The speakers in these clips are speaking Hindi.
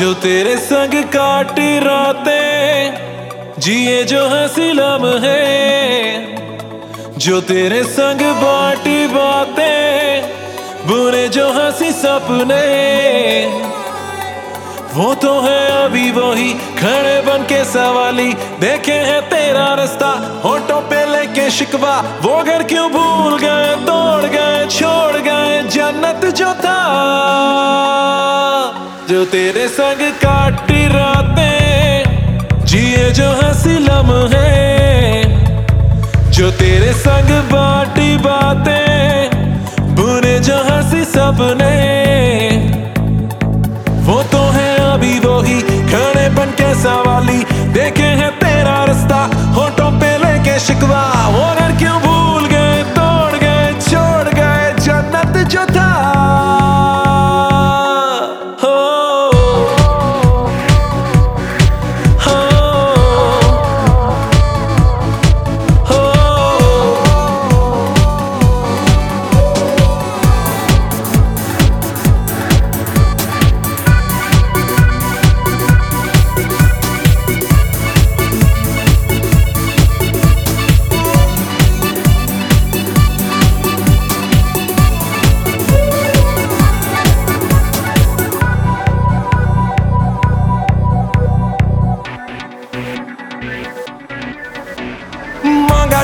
जो तेरे संग काटी रातें, जिए जो हँसी लम्हे जो तेरे संग बाटी बातें बुरे जो हँसी सपने। वो तो है अभी वही खड़े बन के सवाली। देखे हैं तेरा रास्ता होटो पे लेके शिकवा। वो घर क्यों भूल गए, तोड़ गए, छोड़ गए, जन्नत जो था जो तेरे संग काटी रातें, जिए जो हँसी लम्हे। जो तेरे संग बाटी बातें बुरे जो हँसी सपने।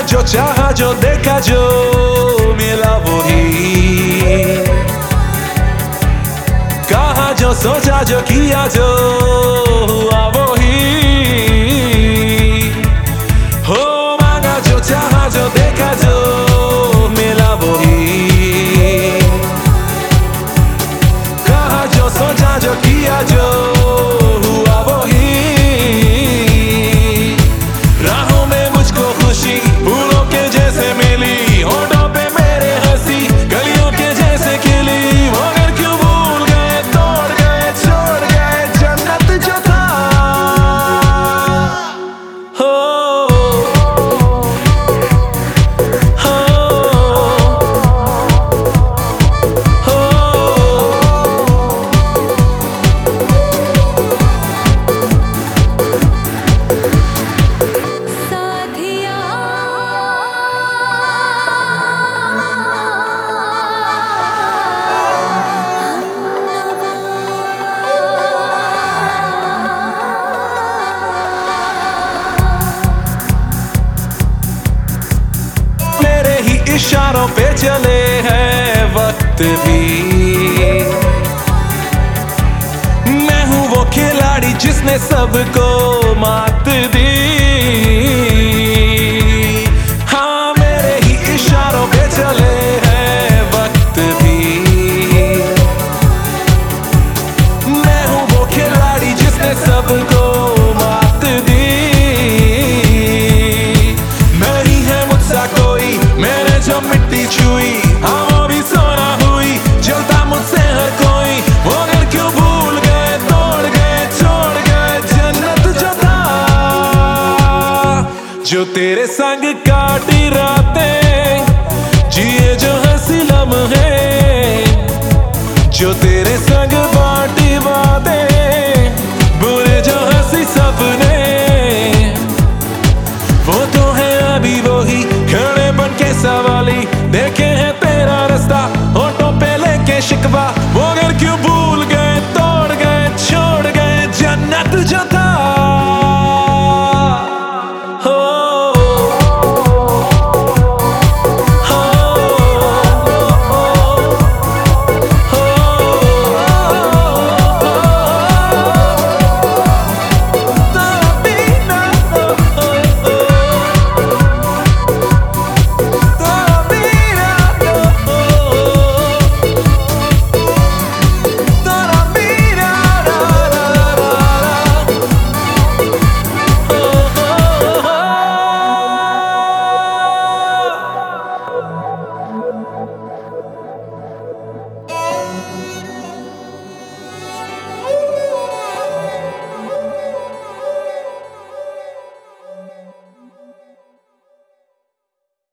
जो चाहा, जो देखा, जो मिला वही। कहा, जो सोचा, जो किया, जो हुआ वही। हो मांगा, जो चाहा, जो देखा, जो मिला वही। कहा, जो सोचा, जो किया, जो इशारों पे चले हैं वक्त भी। मैं हूँ वो खिलाड़ी जिसने सबको मात दी। हाँ मेरे ही इशारों पे चले हैं वक्त भी। वो खिलाड़ी जिसने सबको तेरे संग काटी रातें जिए जो हँसी लम्हे। जो तेरे संग बाट